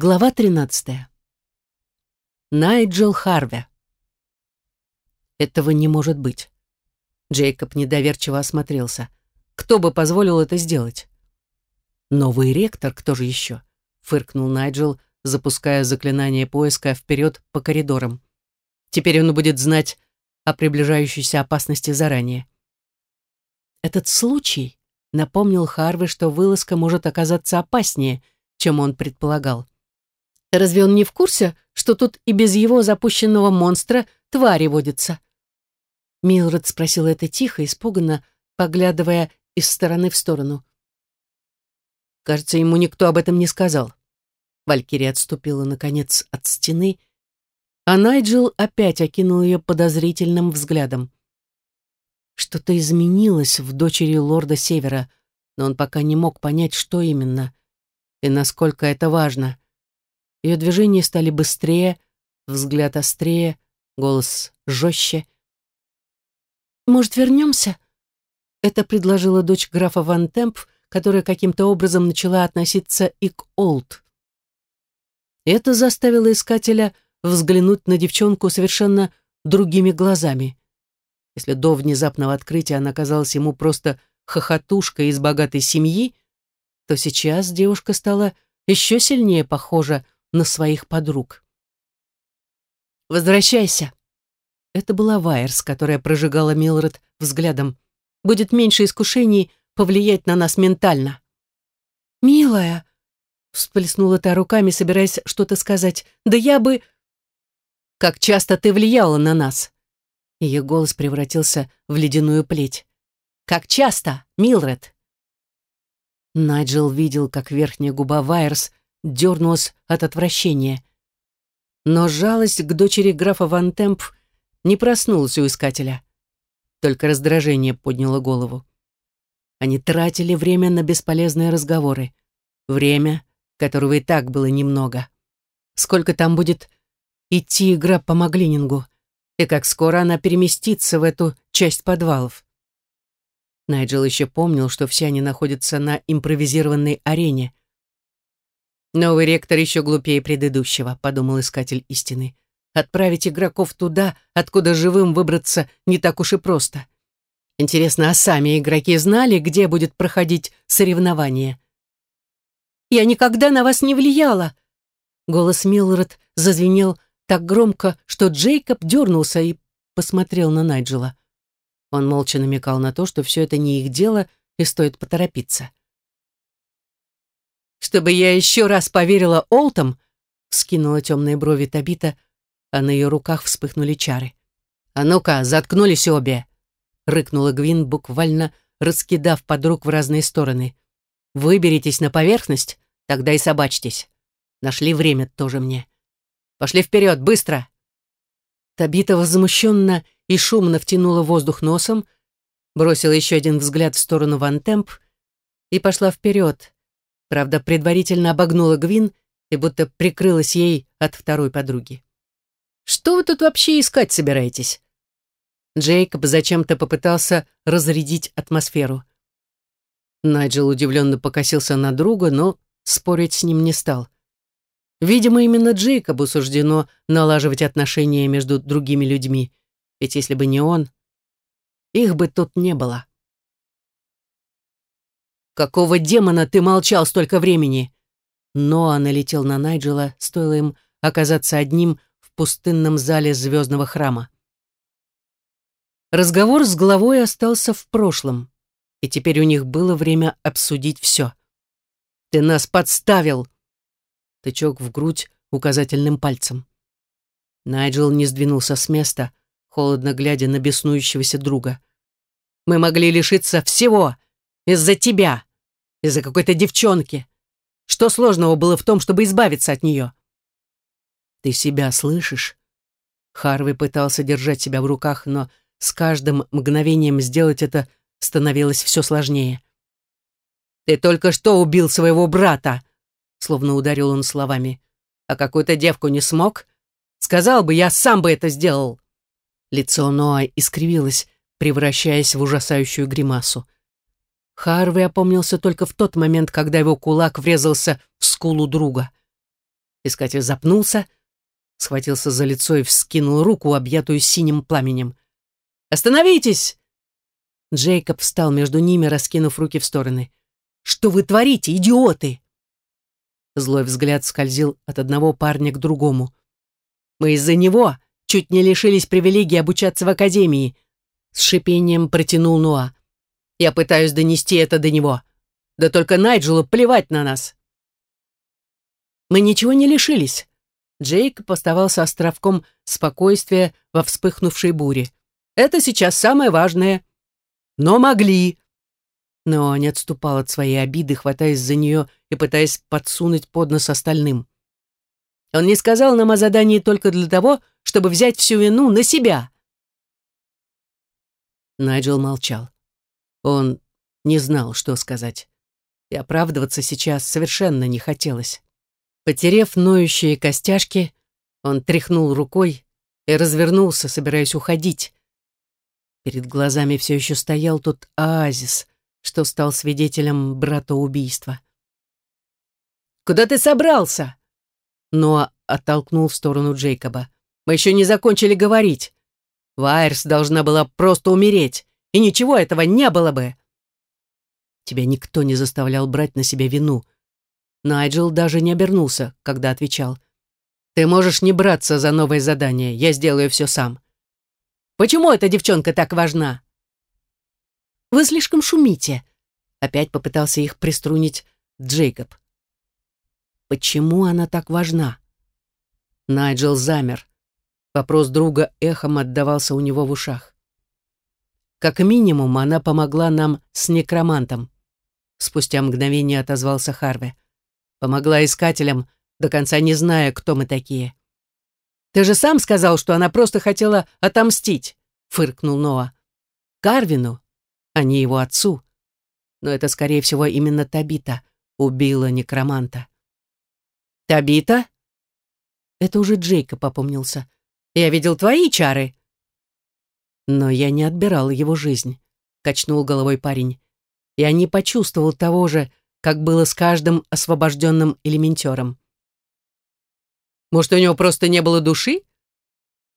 Глава 13. Найджел Харве. Этого не может быть. Джейкоб недоверчиво осмотрелся. Кто бы позволил это сделать? Новый ректор, кто же еще? Фыркнул Найджел, запуская заклинание поиска вперед по коридорам. Теперь он будет знать о приближающейся опасности заранее. Этот случай напомнил Харве, что вылазка может оказаться опаснее, чем он предполагал. Разве он не в курсе, что тут и без его запущенного монстра твари водятся? Милред спросила это тихо, испуганно, поглядывая из стороны в сторону. Кажется, ему никто об этом не сказал. Валькирия отступила, наконец, от стены, а Найджел опять окинул ее подозрительным взглядом. Что-то изменилось в дочери лорда Севера, но он пока не мог понять, что именно и насколько это важно. Ее движения стали быстрее, взгляд острее, голос жестче. «Может, вернемся?» Это предложила дочь графа Ван Темп, которая каким-то образом начала относиться и к Олд. Это заставило искателя взглянуть на девчонку совершенно другими глазами. Если до внезапного открытия она казалась ему просто хохотушкой из богатой семьи, то сейчас девушка стала еще сильнее похожа на своих подруг. «Возвращайся!» Это была Вайерс, которая прожигала Милред взглядом. «Будет меньше искушений повлиять на нас ментально». «Милая!» — всплеснула та руками, собираясь что-то сказать. «Да я бы...» «Как часто ты влияла на нас?» Ее голос превратился в ледяную плеть. «Как часто, Милред?» Найджел видел, как верхняя губа Вайерс дернулась от отвращения. Но жалость к дочери графа Ван Темп не проснулась у искателя. Только раздражение подняло голову. Они тратили время на бесполезные разговоры. Время, которого и так было немного. Сколько там будет идти игра по Маглинингу, и как скоро она переместится в эту часть подвалов. Найджел еще помнил, что все они находятся на импровизированной арене. «Новый ректор еще глупее предыдущего», — подумал искатель истины. «Отправить игроков туда, откуда живым выбраться не так уж и просто. Интересно, а сами игроки знали, где будет проходить соревнование?» «Я никогда на вас не влияла!» Голос Милред зазвенел так громко, что Джейкоб дернулся и посмотрел на Найджела. Он молча намекал на то, что все это не их дело и стоит поторопиться. «Чтобы я еще раз поверила Олтам», — скинула темные брови Табита, а на ее руках вспыхнули чары. «А ну-ка, заткнулись обе!» — рыкнула Гвин, буквально раскидав подруг в разные стороны. «Выберитесь на поверхность, тогда и собачьтесь. Нашли время тоже мне. Пошли вперед, быстро!» Табита возмущенно и шумно втянула воздух носом, бросила еще один взгляд в сторону Ван Темп и пошла вперед. Правда, предварительно обогнула Гвин и будто прикрылась ей от второй подруги. «Что вы тут вообще искать собираетесь?» Джейкоб зачем-то попытался разрядить атмосферу. Найджел удивленно покосился на друга, но спорить с ним не стал. Видимо, именно Джейкобу суждено налаживать отношения между другими людьми, ведь если бы не он, их бы тут не было. «Какого демона ты молчал столько времени?» Ноа налетел на Найджела, стоило им оказаться одним в пустынном зале звездного храма. Разговор с главой остался в прошлом, и теперь у них было время обсудить все. «Ты нас подставил!» Тычок в грудь указательным пальцем. Найджел не сдвинулся с места, холодно глядя на беснующегося друга. «Мы могли лишиться всего из-за тебя, из-за какой-то девчонки. Что сложного было в том, чтобы избавиться от нее?» «Ты себя слышишь?» Харви пытался держать себя в руках, но с каждым мгновением сделать это становилось все сложнее. «Ты только что убил своего брата!» Словно ударил он словами. «А какую-то девку не смог? Сказал бы, я сам бы это сделал!» Лицо Ноа искривилось, превращаясь в ужасающую гримасу. Харви опомнился только в тот момент, когда его кулак врезался в скулу друга. Искатель запнулся, схватился за лицо и вскинул руку, объятую синим пламенем. «Остановитесь!» Джейкоб встал между ними, раскинув руки в стороны. «Что вы творите, идиоты?» Злой взгляд скользил от одного парня к другому. «Мы из-за него чуть не лишились привилегии обучаться в академии», с шипением протянул Нуа. «Я пытаюсь донести это до него. Да только Найджелу плевать на нас». Мы ничего не лишились. Джейкоб оставался островком спокойствия во вспыхнувшей буре. Это сейчас самое важное. Но могли. Но не отступал от своей обиды, хватаясь за нее и пытаясь подсунуть под нос остальным. Он не сказал нам о задании только для того, чтобы взять всю вину на себя. Найджел молчал. Он не знал, что сказать. И оправдываться сейчас совершенно не хотелось. Потерев ноющие костяшки, он тряхнул рукой и развернулся, собираясь уходить. Перед глазами все еще стоял тот оазис, что стал свидетелем братоубийства. «Куда ты собрался?» Ноа оттолкнул в сторону Джейкоба. «Мы еще не закончили говорить. Вайерс должна была просто умереть, и ничего этого не было бы». «Тебя никто не заставлял брать на себя вину», Найджел даже не обернулся, когда отвечал. «Ты можешь не браться за новое задание, я сделаю все сам». «Почему эта девчонка так важна?» «Вы слишком шумите», — опять попытался их приструнить Джейкоб. «Почему она так важна?» Найджел замер. Вопрос друга эхом отдавался у него в ушах. «Как минимум, она помогла нам с некромантом», — спустя мгновение отозвался Харви. Помогла искателям, до конца не зная, кто мы такие. «Ты же сам сказал, что она просто хотела отомстить», — фыркнул Ноа. «Карвину, а не его отцу. Но это, скорее всего, именно Табита убила некроманта». «Табита?» Это уже Джейка попомнился. «Я видел твои чары». «Но я не отбирал его жизнь», — качнул головой парень. «Я не почувствовал того же, как было с каждым освобожденным элементером. Может, у него просто не было души?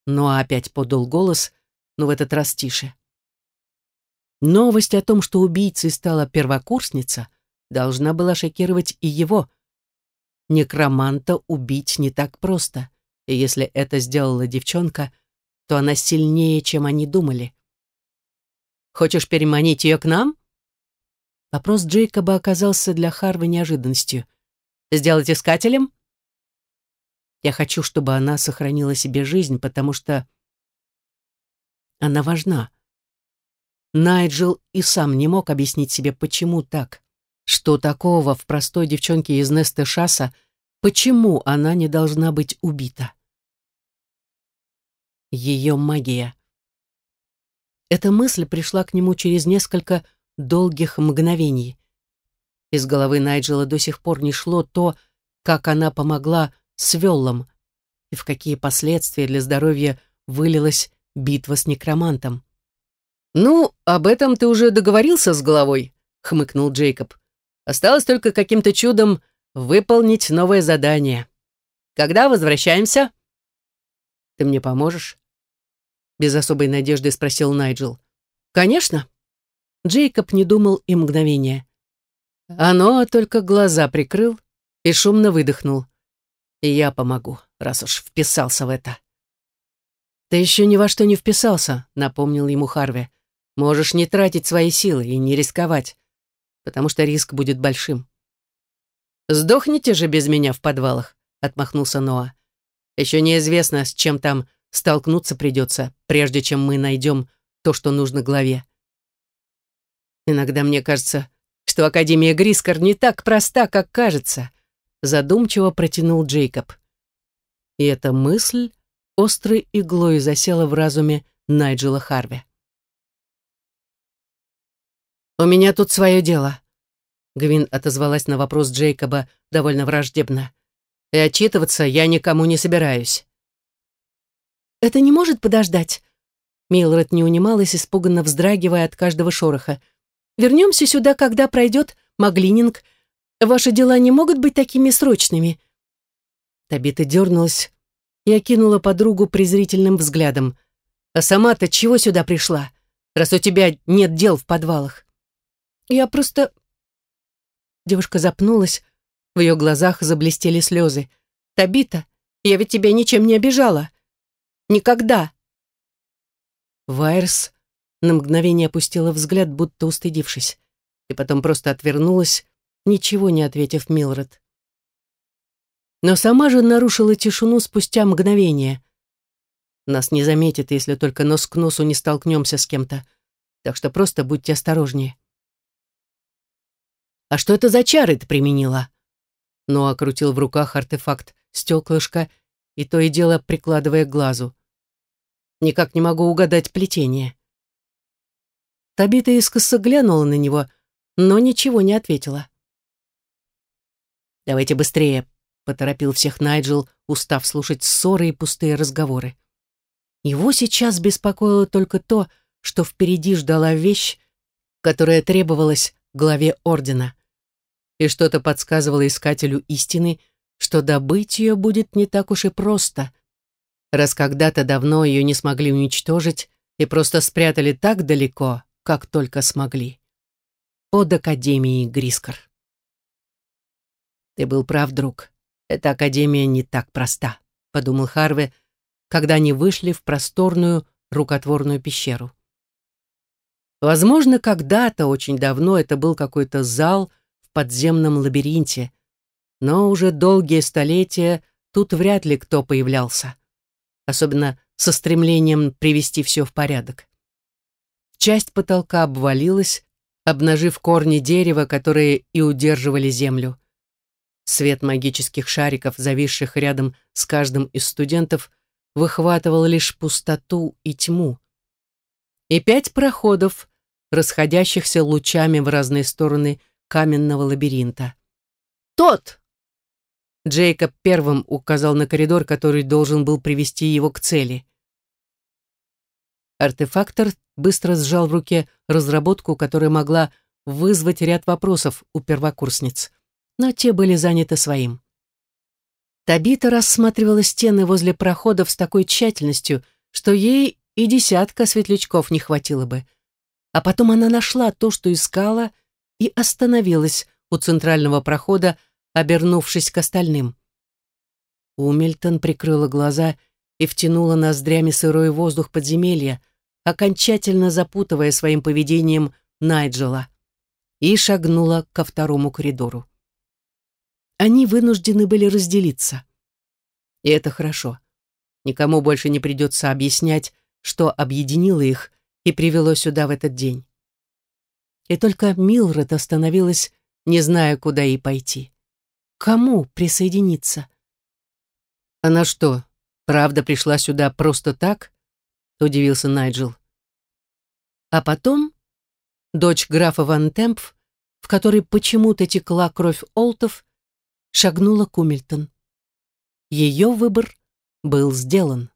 Но опять подал голос, но в этот раз тише. Новость о том, что убийцей стала первокурсница, должна была шокировать и его. Некроманта убить не так просто, и если это сделала девчонка, то она сильнее, чем они думали. «Хочешь переманить ее к нам?» Вопрос Джейкоба оказался для Харви неожиданностью. «Сделать искателем?» «Я хочу, чтобы она сохранила себе жизнь, потому что она важна». Найджел и сам не мог объяснить себе, почему так. Что такого в простой девчонке из Несты Шаса, почему она не должна быть убита? Ее магия. Эта мысль пришла к нему через несколько долгих мгновений. Из головы Найджела до сих пор не шло то, как она помогла с Веллом и в какие последствия для здоровья вылилась битва с некромантом. «Ну, об этом ты уже договорился с головой», — хмыкнул Джейкоб. «Осталось только каким-то чудом выполнить новое задание. Когда возвращаемся?» «Ты мне поможешь?» Без особой надежды спросил Найджел. «Конечно», Джейкоб не думал и мгновения. Оно только глаза прикрыл и шумно выдохнул. И я помогу, раз уж вписался в это. «Ты еще ни во что не вписался», — напомнил ему Харви. «Можешь не тратить свои силы и не рисковать, потому что риск будет большим». «Сдохните же без меня в подвалах», — отмахнулся Ноа. «Еще неизвестно, с чем там столкнуться придется, прежде чем мы найдем то, что нужно главе. Иногда мне кажется, что Академия Грискор не так проста, как кажется, задумчиво протянул Джейкоб. И эта мысль острой иглой засела в разуме Найджела Харви. «У меня тут свое дело», — Гвин отозвалась на вопрос Джейкоба довольно враждебно. «И отчитываться я никому не собираюсь». «Это не может подождать?» Милред не унималась, испуганно вздрагивая от каждого шороха. Вернемся сюда, когда пройдет Маглининг. Ваши дела не могут быть такими срочными». Табита дернулась и окинула подругу презрительным взглядом. «А сама-то чего сюда пришла, раз у тебя нет дел в подвалах?» «Я просто...» Девушка запнулась, в ее глазах заблестели слезы. «Табита, я ведь тебя ничем не обижала. Никогда!» Вайерс на мгновение опустила взгляд, будто устыдившись, и потом просто отвернулась, ничего не ответив Милред. Но сама же нарушила тишину спустя мгновение. Нас не заметит, если только нос к носу не столкнемся с кем-то, так что просто будьте осторожнее. «А что это за чары ты применила?» Ноа крутил в руках артефакт стеклышко и то и дело прикладывая к глазу. «Никак не могу угадать плетение». Табита искоса глянула на него, но ничего не ответила. «Давайте быстрее», — поторопил всех Найджел, устав слушать ссоры и пустые разговоры. Его сейчас беспокоило только то, что впереди ждала вещь, которая требовалась главе Ордена и что-то подсказывало искателю истины, что добыть ее будет не так уж и просто, раз когда-то давно ее не смогли уничтожить и просто спрятали так далеко, как только смогли. Под Академией Грискор. «Ты был прав, друг. Эта Академия не так проста», — подумал Харве, когда они вышли в просторную рукотворную пещеру. Возможно, когда-то, очень давно, это был какой-то зал — подземном лабиринте, но уже долгие столетия тут вряд ли кто появлялся, особенно со стремлением привести все в порядок. Часть потолка обвалилась, обнажив корни дерева, которые и удерживали землю. Свет магических шариков, зависших рядом с каждым из студентов, выхватывал лишь пустоту и тьму. И пять проходов, расходящихся лучами в разные стороны, каменного лабиринта. «Тот!» Джейкоб первым указал на коридор, который должен был привести его к цели. Артефактор быстро сжал в руке разработку, которая могла вызвать ряд вопросов у первокурсниц, но те были заняты своим. Табита рассматривала стены возле проходов с такой тщательностью, что ей и десятка светлячков не хватило бы. А потом она нашла то, что искала, и остановилась у центрального прохода, обернувшись к остальным. Умельтон прикрыла глаза и втянула ноздрями сырой воздух подземелья, окончательно запутывая своим поведением Найджела, и шагнула ко второму коридору. Они вынуждены были разделиться. И это хорошо. Никому больше не придется объяснять, что объединило их и привело сюда в этот день и только Милред остановилась, не зная, куда ей пойти. Кому присоединиться? Она что, правда пришла сюда просто так? Удивился Найджел. А потом дочь графа Ван Темпф, в которой почему-то текла кровь Олтов, шагнула к Умильтон. Ее выбор был сделан.